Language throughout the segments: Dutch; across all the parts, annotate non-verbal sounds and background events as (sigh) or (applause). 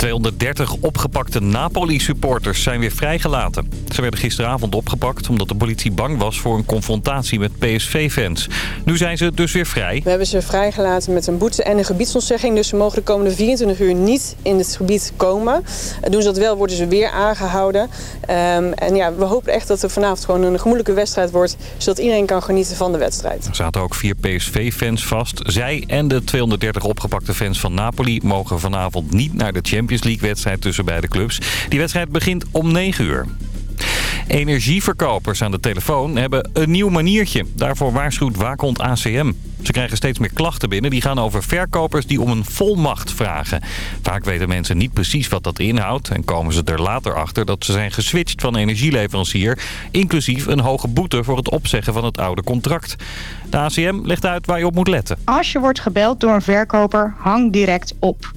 230 opgepakte Napoli-supporters zijn weer vrijgelaten. Ze werden gisteravond opgepakt omdat de politie bang was voor een confrontatie met PSV-fans. Nu zijn ze dus weer vrij. We hebben ze vrijgelaten met een boete en een gebiedsontzegging. Dus ze mogen de komende 24 uur niet in het gebied komen. Doen ze dat wel, worden ze weer aangehouden. Um, en ja, we hopen echt dat er vanavond gewoon een gemoedelijke wedstrijd wordt... zodat iedereen kan genieten van de wedstrijd. Er zaten ook vier PSV-fans vast. Zij en de 230 opgepakte fans van Napoli mogen vanavond niet naar de Champions Champions League-wedstrijd tussen beide clubs. Die wedstrijd begint om 9 uur. Energieverkopers aan de telefoon hebben een nieuw maniertje. Daarvoor waarschuwt waakhond ACM. Ze krijgen steeds meer klachten binnen. Die gaan over verkopers die om een volmacht vragen. Vaak weten mensen niet precies wat dat inhoudt. En komen ze er later achter dat ze zijn geswitcht van energieleverancier. Inclusief een hoge boete voor het opzeggen van het oude contract. De ACM legt uit waar je op moet letten. Als je wordt gebeld door een verkoper, hang direct op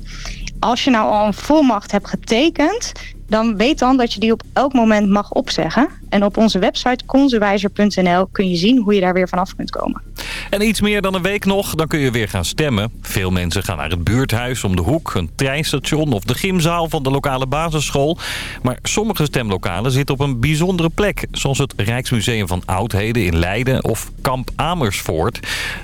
als je nou al een volmacht hebt getekend... dan weet dan dat je die op elk moment mag opzeggen. En op onze website consuwijzer.nl kun je zien hoe je daar weer vanaf kunt komen. En iets meer dan een week nog, dan kun je weer gaan stemmen. Veel mensen gaan naar het buurthuis om de hoek, een treinstation of de gymzaal van de lokale basisschool. Maar sommige stemlokalen zitten op een bijzondere plek. Zoals het Rijksmuseum van Oudheden in Leiden of Kamp Amersfoort.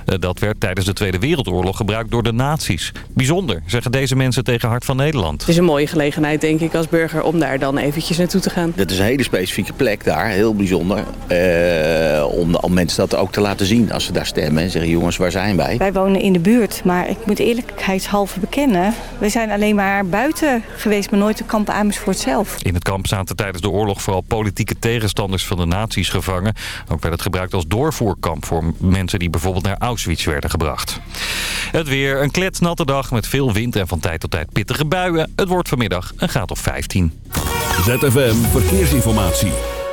Eh, dat werd tijdens de Tweede Wereldoorlog gebruikt door de nazi's. Bijzonder, zeggen deze mensen tegen Hart van Nederland. Het is een mooie gelegenheid, denk ik, als burger om daar dan eventjes naartoe te gaan. Dat is een hele specifieke plek daar heel bijzonder. Uh, om, om mensen dat ook te laten zien als ze daar stemmen. En zeggen, jongens, waar zijn wij? Wij wonen in de buurt, maar ik moet eerlijkheidshalve bekennen... we zijn alleen maar buiten geweest, maar nooit de kamp Amersfoort zelf. In het kamp zaten tijdens de oorlog vooral politieke tegenstanders van de nazi's gevangen. Ook werd het gebruikt als doorvoerkamp voor mensen die bijvoorbeeld naar Auschwitz werden gebracht. Het weer, een kletsnatte dag met veel wind en van tijd tot tijd pittige buien. Het wordt vanmiddag een graad of 15. ZFM Verkeersinformatie.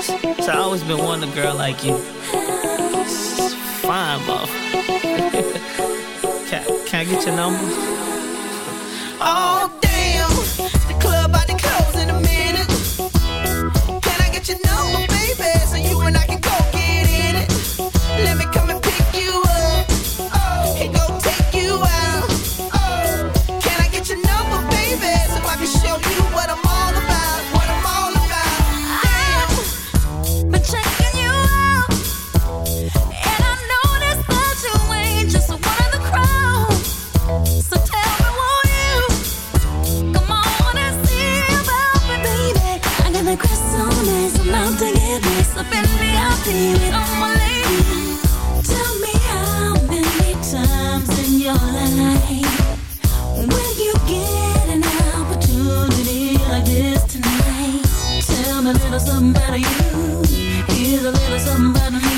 So I always been wanting a girl like you. Fine, love. (laughs) can, can I get your number? Oh, this up in the outfit with all my ladies. Tell me how many times in your life will you get an opportunity like this tonight? Tell me a little something about you. Here's a little something about me.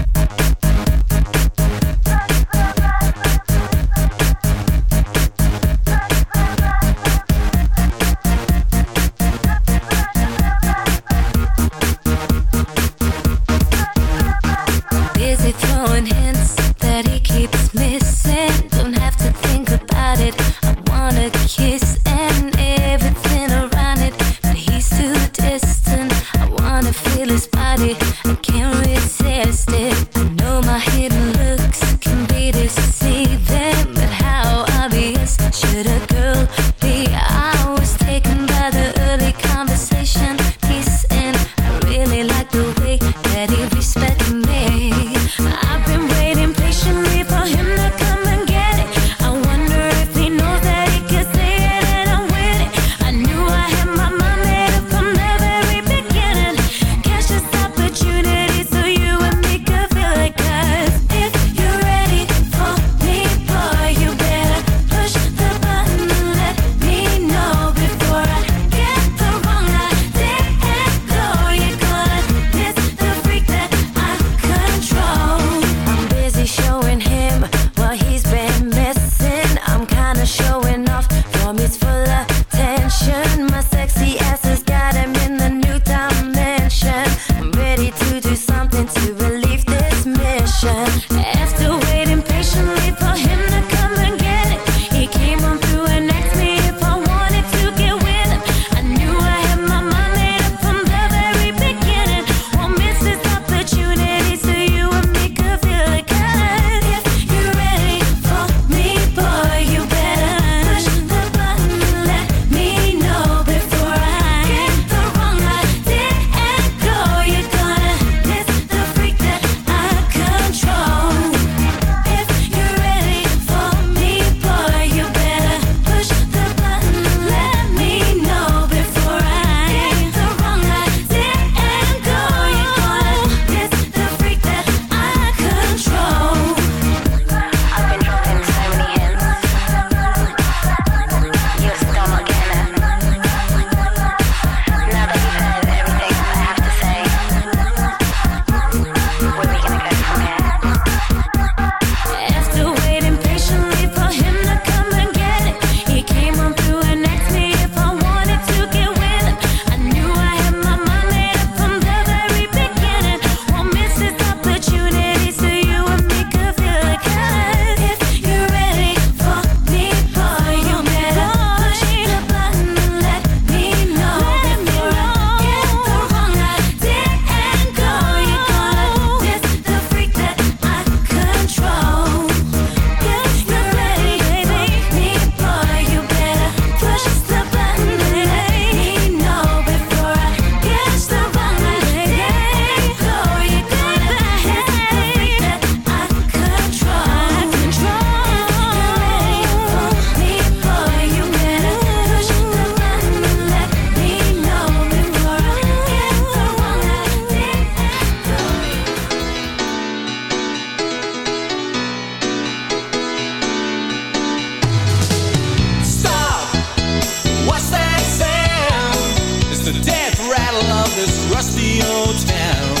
This rusty old town.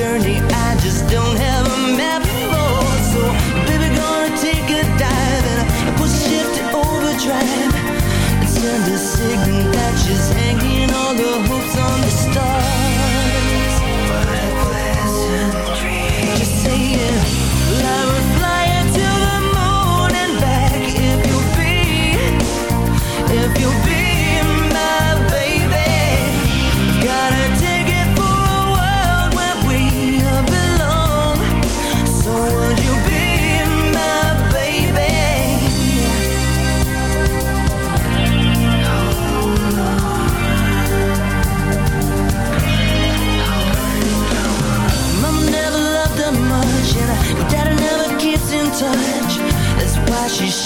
journey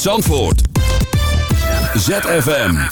Zandvoort. ZFM.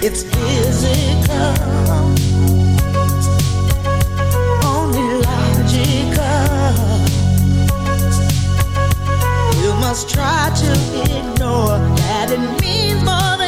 It's physical. must try to ignore that it means more than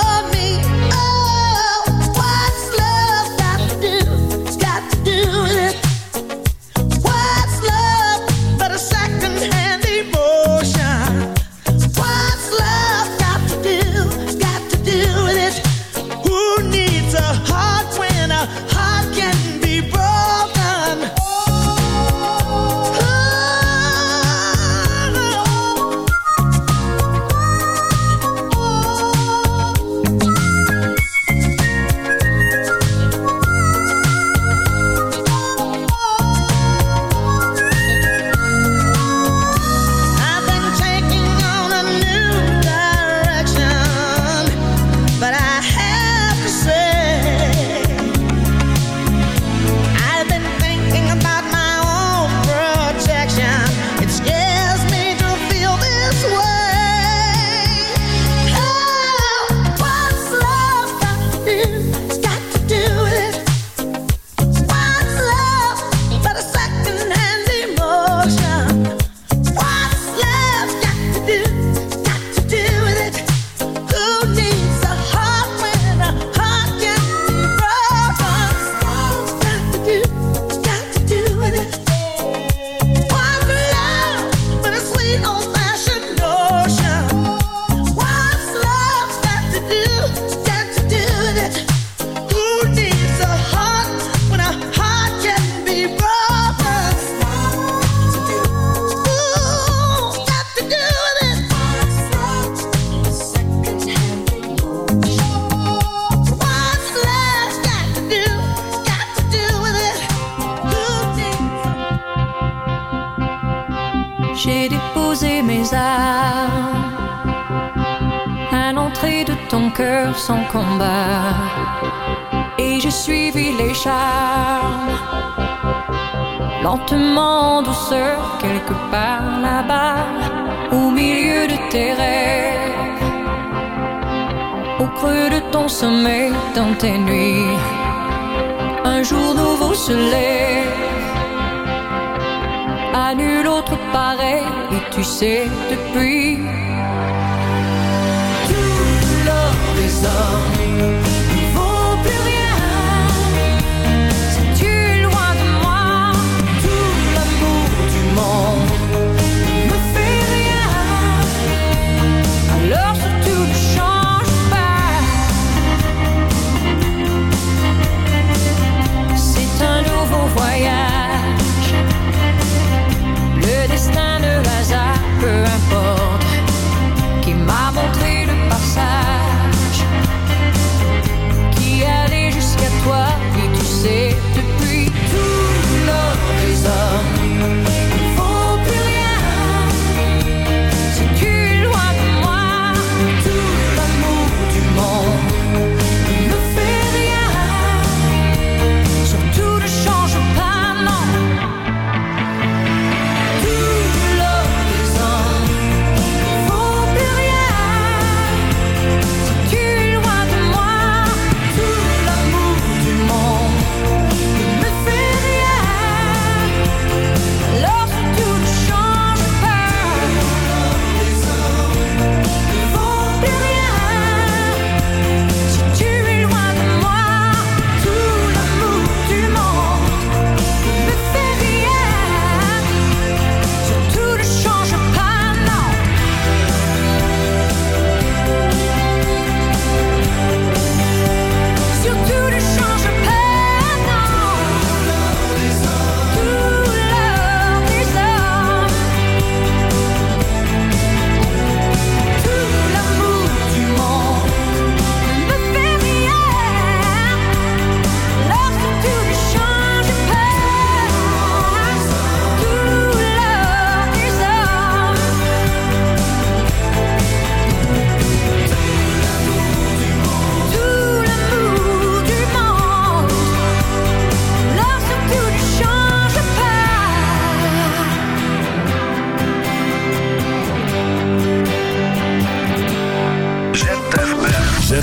Sommeil, dans tes nuits. Un jour nouveau se lève, à nul autre pareil, et tu sais depuis tout l'or des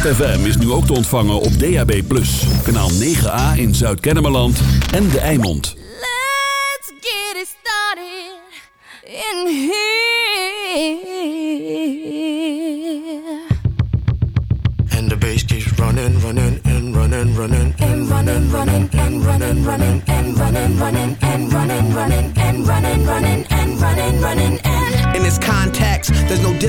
ZFM is nu ook te ontvangen op DAB+. Kanaal 9A in Zuid-Kennemerland en De Eimond. Let's get it started in here. And the bass keeps running, running, and running, running, and running, running, and running, running, and running, running,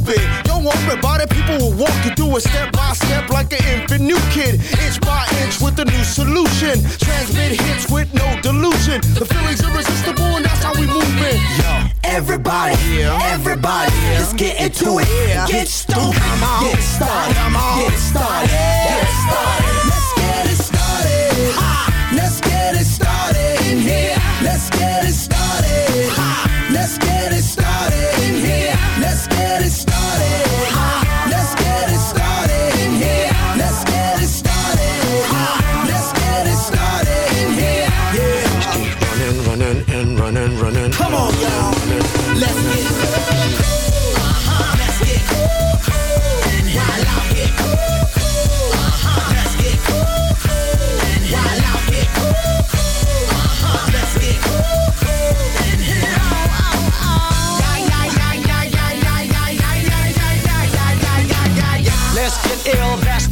stupid. Don't worry about it, people will walk you through it step by step like an infant new kid. Inch by inch with a new solution. Transmit hits with no delusion. The feeling's irresistible and that's how we move it. Yo, Everybody, everybody, let's get into it. Get stoked, get it started, get started, get started. Get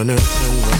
running.